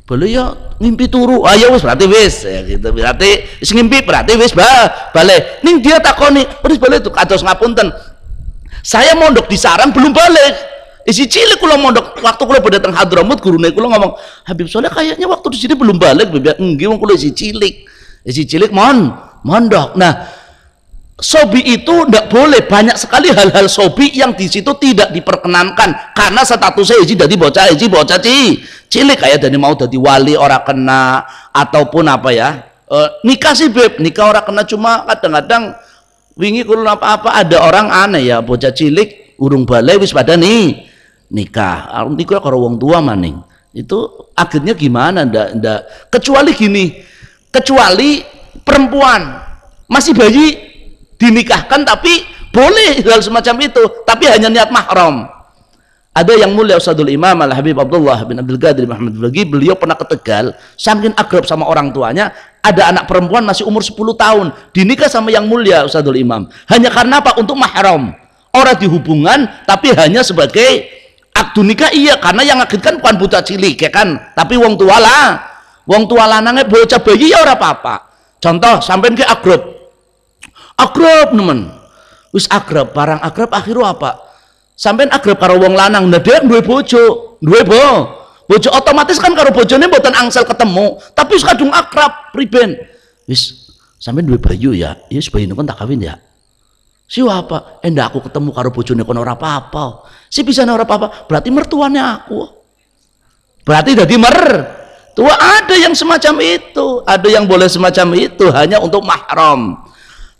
balik ya ngimpi turu. Ayo ah, ya wis berarti wis. Ya gitu. Berarti wis ngimpi berarti wis ba balik. Ning dia takoni terus balik tuh kados ngapunten. Saya mondok di sarang belum balik. Isi cilik kula mondok waktu kula datang Hadramut gurune kula ngomong Habib Soleh kayaknya waktu di sini belum balik. Bebek enggak wong kula isi cilik. Isi cilik mon mondok. Nah sobi itu tidak boleh banyak sekali hal-hal sobi yang di situ tidak diperkenankan. Karena statusnya isi dari bocah isi bocah ci. Cilik kayak dari mau jadi wali orang kena ataupun apa ya e, nikah sih beb. Nikah orang kena cuma kadang-kadang wingi kalau apa-apa. Ada orang aneh ya bocah cilik urung balai wis pada nih nikah. Nikah kalau wong tua maning. Itu akhirnya gimana ndak ndak? Kecuali gini kecuali perempuan. Masih bayi dinikahkan tapi boleh hal semacam itu tapi hanya niat mahram. Ada yang mulia Ustadzul Imam Al Habib Abdullah bin Abdul Qadir Muhammad Lagi beliau pernah ke Tegal saking akrab sama orang tuanya ada anak perempuan masih umur 10 tahun dinikah sama yang mulia Ustadzul Imam. Hanya karena apa? Untuk mahram. Orang dihubungan tapi hanya sebagai akdu nikah iya karena yang ngakit kan bukan buta cilik ya kan? Tapi wong tua lah. Wong tua lanangnya bocah bayi ya ora apa-apa. Contoh sampai ke akrab akrab nemen. Wis akrab barang akrab akhirnya apa? Sampai akrab karo wong lanang nah dia duwe bojo duwe bo. Bojo otomatis kan karo bojone mboten angsel ketemu tapi kadung akrab priben. Wis sampai duwe bayu ya? Ya bayi kan tak kawin ya? Siapa endah aku ketemu karo bojone kono ora apa-apa. Si bisa ora apa-apa berarti mertuanya aku. Berarti jadi mer tua ada yang semacam itu. Ada yang boleh semacam itu hanya untuk mahram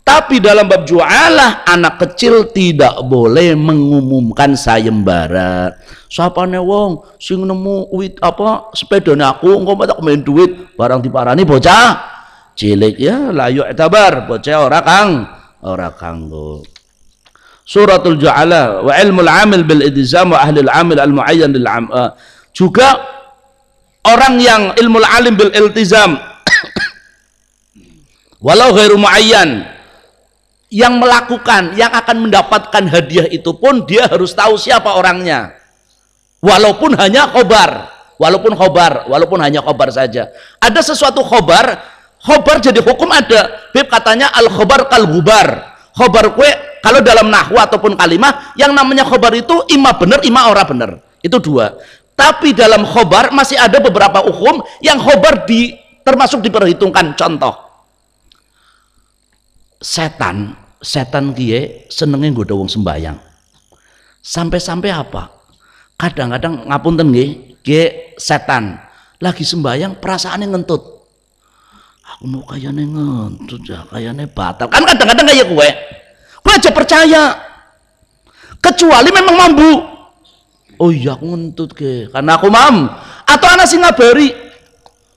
tapi dalam bab jualah anak kecil tidak boleh mengumumkan sayembara siapa nih wong sing nemu wit apa sepedanya aku engkau tak main duit barang diparani bocah. Cilik ya layu etabar bocah orang kang ora kanggo. Suratul ju'ala wa ilmul amil bil idzam wa ahli al amil al muayyan lil am uh, juga orang yang ilmu alim bil iltizam. Walau ghairu muayyan yang melakukan yang akan mendapatkan hadiah itu pun dia harus tahu siapa orangnya. Walaupun hanya khobar walaupun khobar walaupun hanya khobar saja. Ada sesuatu khobar khobar jadi hukum ada. Bib katanya al khobar kal gubar khobar kue kalau dalam nahwu ataupun kalimah yang namanya khobar itu ima benar ima ora benar. Itu dua. Tapi dalam khobar masih ada beberapa hukum yang khobar di termasuk diperhitungkan. Contoh setan setan kie senengnya gue wong sembayang sampai-sampai apa? Kadang-kadang ngapunten nggih kie setan. Lagi sembayang perasaannya ngentut. Aku mau kayaknya ngentut ya kayaknya batal. Kan kadang-kadang kayak gue gue aja percaya. Kecuali memang mampu oh iya aku ngentut ke karena aku mam. Atau anak sing ngabari.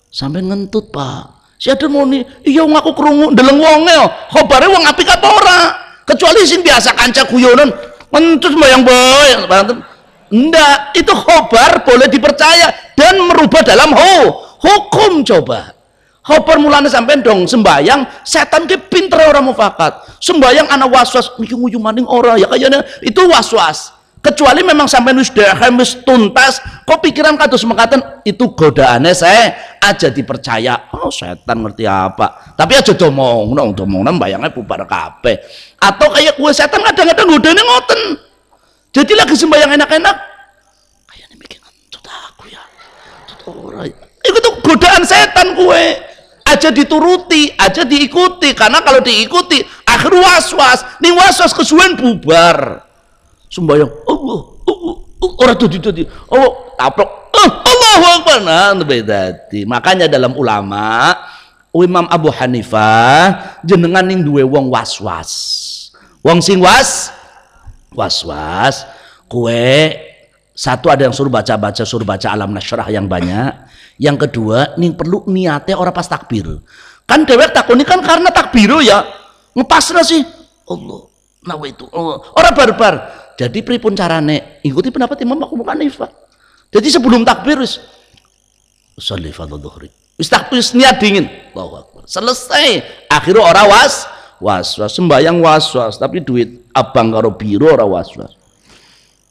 Sampai ngentut pak si mau nih iya ngaku kerungu deleng wonge khobare wong apik apa ora? Kecuali sing biasa kanca guyonan ngentut yang boy enggak itu khobar boleh dipercaya dan merubah dalam ho hukum coba. Khobar mulanya sampai dong sembayang setan ke pinter orang mufakat. Sembayang anak waswas mikir nguyu maning ora ya kayaknya itu waswas kecuali memang sampai wis wis tuntas kok pikiran kados mengatakan itu godaannya saya aja dipercaya. Oh setan ngerti apa? Tapi aja domong dong domong bayangnya bubar kape atau kayak kue setan kadang-kadang godanya ngoten. Jadi lagi sembahyang enak-enak. Kayaknya bikin ngentut aku ya. Ora itu tuh godaan setan kue. Aja dituruti aja diikuti. Karena kalau diikuti akhir was-was. Nih was-was kesuwen bubar sembahyang Allah Allah orang tuh tuh oh taplok. Oh, Allahu Akbar. Nah bedati makanya dalam ulama Imam Abu Hanifah jenengan ning duwe wong was-was. Wong sing was was-was. Kue satu ada yang suruh baca-baca suruh baca alam nasyrah yang banyak. Yang kedua ning perlu niatnya orang pas takbir. Kan dewek takuni kan karena takbir ya. Ngepasna sih? Allah nawa itu. Oh, orang barbar jadi pripun carane? Ikuti pendapat Imam Abu Hanifah. Jadi sebelum takbir wis sholli fardhu dhuhri. Wis takbir niat dingin. Allahu Akbar. Selesai. Akhirnya orang was was was sembayang was was tapi duit abang karo biru orang was was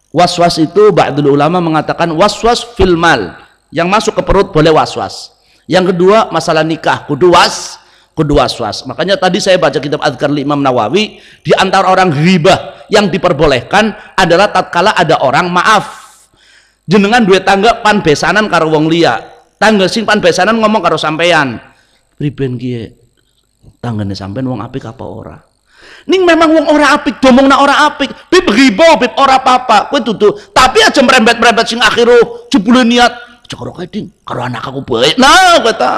was was itu ba'dul ulama mengatakan was was filmal yang masuk ke perut boleh was was yang kedua masalah nikah. Kudu was kudu was makanya tadi saya baca kitab Adhkar Imam Nawawi di antara orang ribah yang diperbolehkan adalah tatkala ada orang maaf. Jenengan duit tangga pan besanan karo wong liya. Tangga sing pan besanan ngomong karo sampean priben kie tanggane sampean wong apik apa ora? Ning memang wong ora apik domongna ora apik. Bib ribo bib ora apa-apa. Kowe dudu. Tapi aja merembet-merembet sing akhiru jebule niat. Cekoro keding karo anak aku baik. Nah kata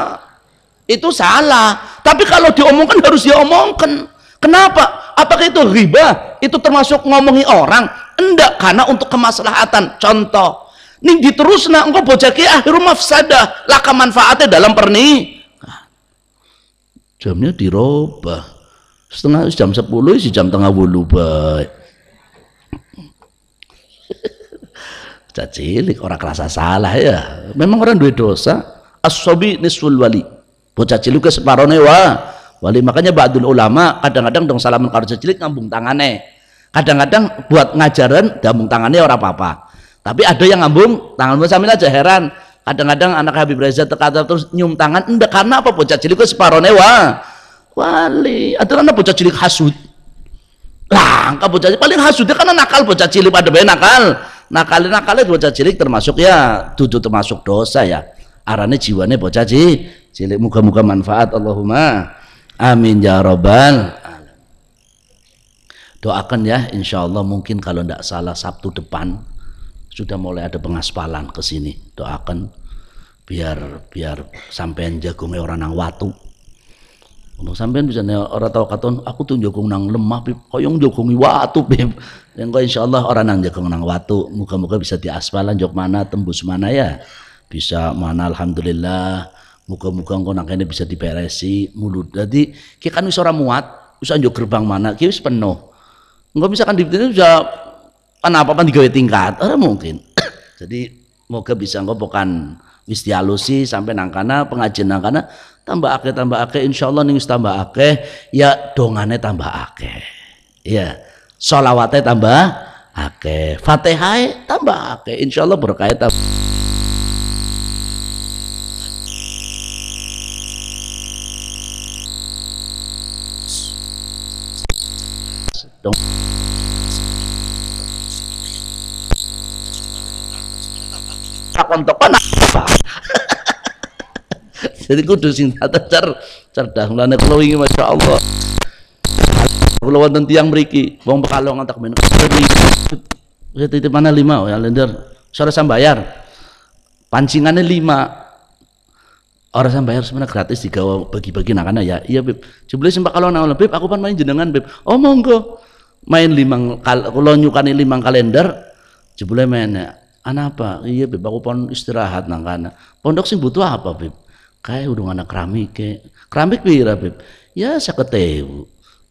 itu salah. Tapi kalau diomongkan harus diomongkan. Kenapa? Apakah itu riba? Itu termasuk ngomongi orang? Enggak karena untuk kemaslahatan. Contoh ning diterusna engkau bocah ki akhiru mafsadah. Laka manfaatnya dalam perni. Jamnya dirubah. Setengah jam 10 si jam tengah bulu baik cilik orang kerasa salah ya. Memang orang duit dosa. As-sobi wali bocah cilik ke separone wa wali makanya ba'dul ulama kadang-kadang dong salaman karo cilik ngambung tangannya kadang-kadang buat ngajaran ngambung tangannya orang apa-apa. Tapi ada yang ngambung tangan sambil aja heran. Kadang-kadang anak Habib Reza terkata terus nyium tangan enggak karena apa bocah cilik ke separone wa wali ada anak bocah cilik hasud? Langka bocah cilik paling hasudnya karena nakal bocah cilik pada nakal. Nakal nakalnya bocah cilik termasuk ya tutu termasuk dosa ya arane jiwane bocah cilik cilik muka-muka manfaat Allahumma. Amin ya robbal doakan ya insya Allah mungkin kalau tidak salah Sabtu depan sudah mulai ada pengaspalan ke sini. Doakan biar biar sampean jagungnya orang nang watu. Untuk sampean bisa orang tahu katon aku tuh jagung nang lemah bib. Koyong jagungi watu bib? Yang kau insya Allah orang nang jagung nang watu muka-muka bisa diaspalan jok mana tembus mana ya bisa mana alhamdulillah. Muka-muka engkau nang ini bisa diberesi mulut. Jadi kita kan orang muat bisa anjuk gerbang mana kita bisa penuh. Bisa kan di bisa kan apa apa digawe tingkat orang mungkin. Jadi moga bisa engkau bukan wis dialusi sampai nangkana pengajian nangkana tambah akeh tambah akeh. Insyaallah ning wis tambah akeh ya dongane tambah akeh. Ya sholawatnya tambah akeh. Fatihah tambah akeh. Insyaallah berkah tambah dong. Apa jadi kudu sing cer cerdas mulane kula wingi masyaallah kula wonten tiyang mriki wong Pekalongan tak men titip mana lima? Ya lender. Sore sambayar. Pancingannya lima orang sambayar sebenarnya gratis digawa bagi-bagi. Nakana ya iya beb jebule sing kalau nang beb aku pan main jenengan beb oh monggo. Main limang kal kula nyukani limang kalender jebule main ya. Anak apa? Iya beb aku pon istirahat nang kana. Pondok sing butuh apa beb kayak udah anak keramik ke. Keramik pira beb ya seketewu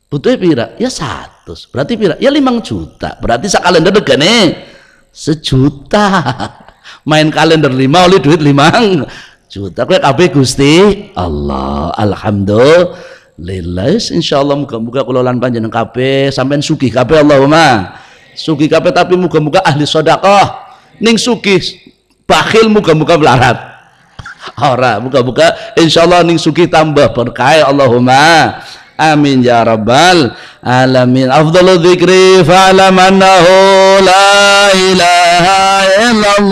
butuh pira? Ya satu berarti pira? Ya limang juta. Berarti sak kalender regane sejuta. Main kalender lima oleh duit limang juta kowe kabeh Gusti. Allah alhamdulillah. Insyaallah muga-muga kula lan panjenengan kabeh sampean sugih kabeh Allahumma. Sugih kabeh tapi muga-muga ahli sedekah. Ning sugih bakhil muga-muga melarat. Ora muga-muga insyaallah ning sugih tambah berkah Allahumma. Amin ya rabbal alamin. Afdalu dzikri fa'lam annahu la ilaha illallah